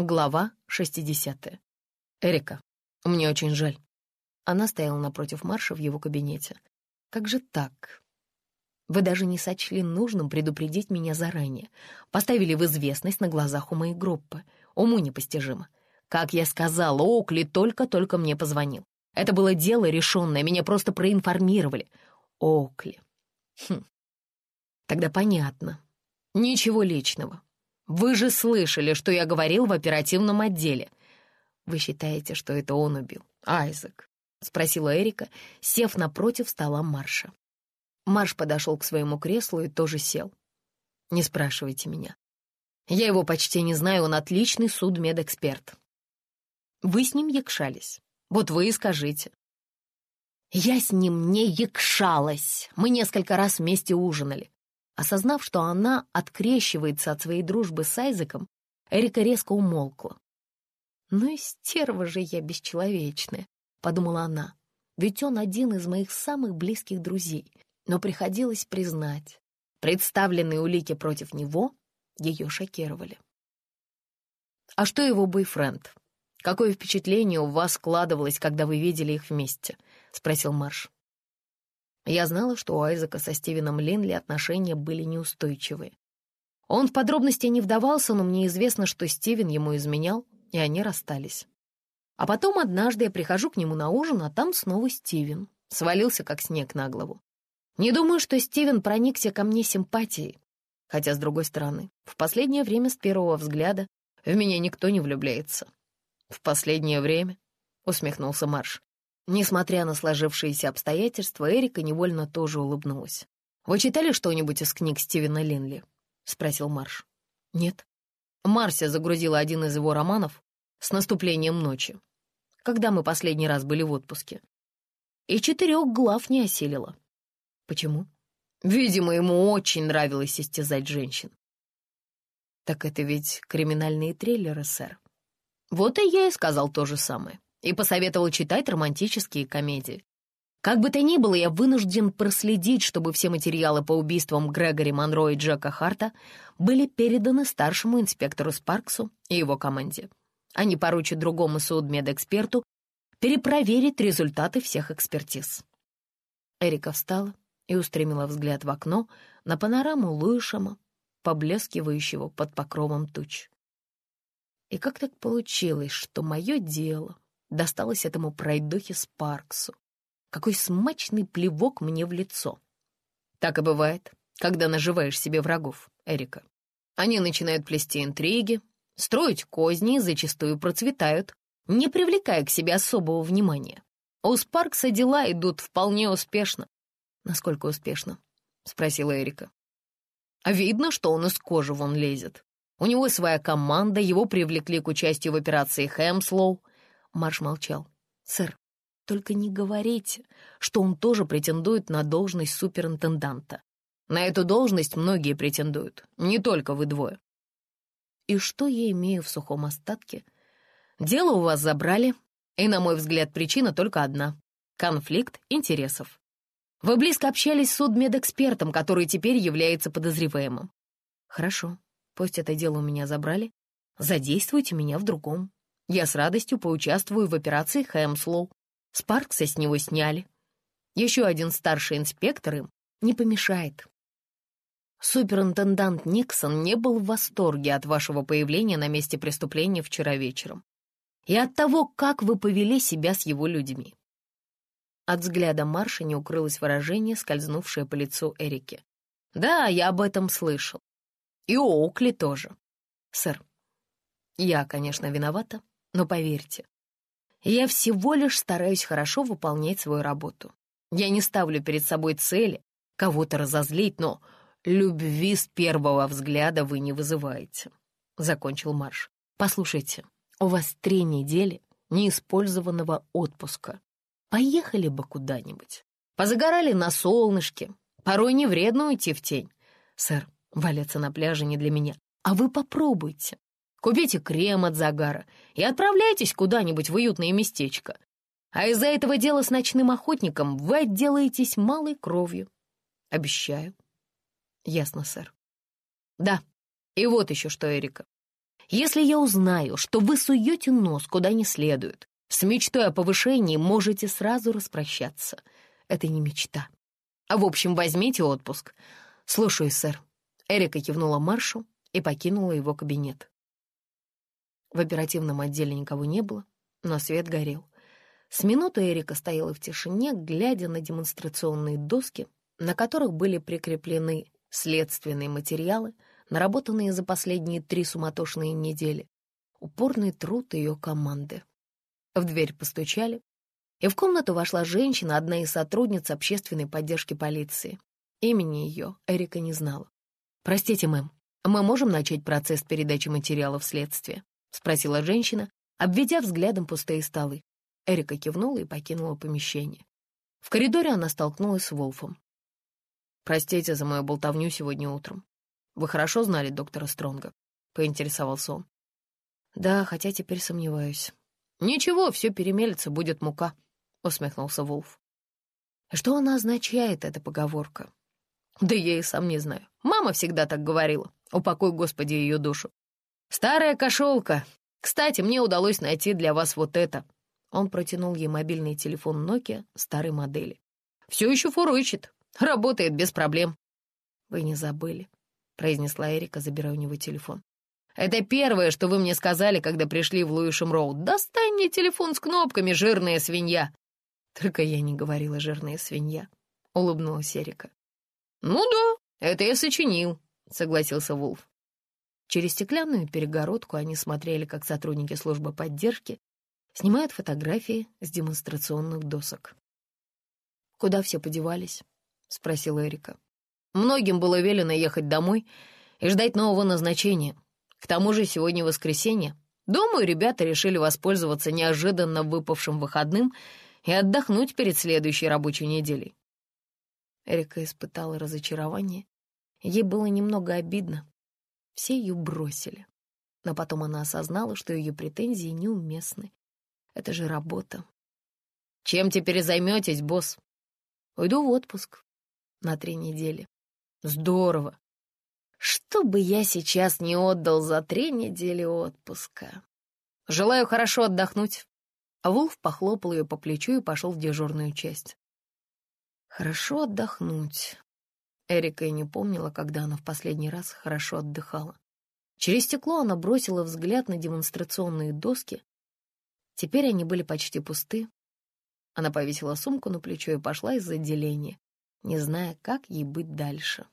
Глава 60. Эрика, мне очень жаль. Она стояла напротив Марша в его кабинете. Как же так? Вы даже не сочли нужным предупредить меня заранее. Поставили в известность на глазах у моей группы. Уму непостижимо. Как я сказала, Окли только-только мне позвонил. Это было дело решенное, меня просто проинформировали. Окли. Хм. Тогда понятно. Ничего личного. Вы же слышали, что я говорил в оперативном отделе. Вы считаете, что это он убил? Айзек? Спросила Эрика, сев напротив стола Марша. Марш подошел к своему креслу и тоже сел. Не спрашивайте меня. Я его почти не знаю, он отличный судмедэксперт. Вы с ним якшались. Вот вы и скажите. Я с ним не якшалась. Мы несколько раз вместе ужинали. Осознав, что она открещивается от своей дружбы с Айзеком, Эрика резко умолкла. «Ну и стерва же я бесчеловечная», — подумала она. «Ведь он один из моих самых близких друзей». Но приходилось признать, представленные улики против него ее шокировали. «А что его бойфренд? Какое впечатление у вас складывалось, когда вы видели их вместе?» — спросил Марш. Я знала, что у Айзека со Стивеном Линли отношения были неустойчивые. Он в подробности не вдавался, но мне известно, что Стивен ему изменял, и они расстались. А потом однажды я прихожу к нему на ужин, а там снова Стивен. Свалился, как снег на голову. Не думаю, что Стивен проникся ко мне симпатией. Хотя, с другой стороны, в последнее время с первого взгляда в меня никто не влюбляется. «В последнее время?» — усмехнулся Марш. Несмотря на сложившиеся обстоятельства, Эрика невольно тоже улыбнулась. «Вы читали что-нибудь из книг Стивена Линли?» — спросил Марш. «Нет». Марся загрузила один из его романов с наступлением ночи, когда мы последний раз были в отпуске. И четырех глав не осилила. Почему? Видимо, ему очень нравилось истязать женщин. Так это ведь криминальные трейлеры, сэр. Вот и я и сказал то же самое и посоветовал читать романтические комедии. Как бы то ни было, я вынужден проследить, чтобы все материалы по убийствам Грегори Монро и Джека Харта были переданы старшему инспектору Спарксу и его команде. Они поручат другому судмедэксперту перепроверить результаты всех экспертиз. Эрика встала и устремила взгляд в окно на панораму Луишема, поблескивающего под покровом туч. И как так получилось, что мое дело досталось этому пройдохе Спарксу. Какой смачный плевок мне в лицо. Так и бывает, когда наживаешь себе врагов, Эрика. Они начинают плести интриги, строить козни и зачастую процветают, не привлекая к себе особого внимания. У Спаркса дела идут вполне успешно. Насколько успешно? Спросила Эрика. А видно, что он из кожи вон лезет. У него своя команда, его привлекли к участию в операции Хэмслоу. Марш молчал. «Сэр, только не говорите, что он тоже претендует на должность суперинтенданта. На эту должность многие претендуют, не только вы двое. И что я имею в сухом остатке? Дело у вас забрали, и, на мой взгляд, причина только одна — конфликт интересов. Вы близко общались с судмедэкспертом, который теперь является подозреваемым. Хорошо, пусть это дело у меня забрали, задействуйте меня в другом. Я с радостью поучаствую в операции Хэмслоу. Спаркса с него сняли. Еще один старший инспектор им не помешает. Суперинтендант Никсон не был в восторге от вашего появления на месте преступления вчера вечером и от того, как вы повели себя с его людьми. От взгляда Марша не укрылось выражение, скользнувшее по лицу Эрики. «Да, я об этом слышал. И Оукли тоже. Сэр, я, конечно, виновата, но поверьте, я всего лишь стараюсь хорошо выполнять свою работу. Я не ставлю перед собой цели кого-то разозлить, но любви с первого взгляда вы не вызываете», — закончил Марш. «Послушайте, у вас три недели неиспользованного отпуска. Поехали бы куда-нибудь. Позагорали на солнышке. Порой не вредно уйти в тень. Сэр, валяться на пляже не для меня. А вы попробуйте. Купите крем от загара и отправляйтесь куда-нибудь в уютное местечко. А из-за этого дела с ночным охотником вы отделаетесь малой кровью. Обещаю. Ясно, сэр. Да, и вот еще что, Эрика. Если я узнаю, что вы суете нос куда не следует, с мечтой о повышении можете сразу распрощаться. Это не мечта. А в общем, возьмите отпуск. Слушаю, сэр. Эрика кивнула Маршу и покинула его кабинет. В оперативном отделе никого не было, но свет горел. С минуту Эрика стояла в тишине, глядя на демонстрационные доски, на которых были прикреплены следственные материалы, наработанные за последние три суматошные недели. Упорный труд ее команды. В дверь постучали, и в комнату вошла женщина, одна из сотрудниц общественной поддержки полиции. Имени ее Эрика не знала. «Простите, мэм, мы можем начать процесс передачи материалов следствия?» — спросила женщина, обведя взглядом пустые столы. Эрика кивнула и покинула помещение. В коридоре она столкнулась с Волфом. «Простите за мою болтовню сегодня утром. Вы хорошо знали доктора Стронга?» — поинтересовался он. «Да, хотя теперь сомневаюсь». «Ничего, все перемелется, будет мука», — усмехнулся Волф. «Что она означает, эта поговорка?» «Да я и сам не знаю. Мама всегда так говорила. Упокой, Господи, ее душу. Старая кошелка. Кстати, мне удалось найти для вас вот это». Он протянул ей мобильный телефон Nokia старой модели. «Все еще фурычит. Работает без проблем». «Вы не забыли», — произнесла Эрика, забирая у него телефон. «Это первое, что вы мне сказали, когда пришли в Луишем Роуд. Достань мне телефон с кнопками, жирная свинья». «Только я не говорила «жирная свинья», — улыбнулась Эрика. «Ну да, это я сочинил», — согласился Вулф. Через стеклянную перегородку они смотрели, как сотрудники службы поддержки снимают фотографии с демонстрационных досок. «Куда все подевались?» — спросила Эрика. «Многим было велено ехать домой и ждать нового назначения. К тому же сегодня воскресенье. Думаю, ребята решили воспользоваться неожиданно выпавшим выходным и отдохнуть перед следующей рабочей неделей». Эрика испытала разочарование. Ей было немного обидно. Все ее бросили. Но потом она осознала, что ее претензии неуместны. Это же работа. «Чем теперь займетесь, босс?» «Уйду в отпуск на три недели». «Здорово! Что бы я сейчас не отдал за три недели отпуска?» «Желаю хорошо отдохнуть». А Вулф похлопал ее по плечу и пошел в дежурную часть. «Хорошо отдохнуть. Эрика и не помнила, когда она в последний раз хорошо отдыхала. Через стекло она бросила взгляд на демонстрационные доски. Теперь они были почти пусты. Она повесила сумку на плечо и пошла из отделения, не зная, как ей быть дальше.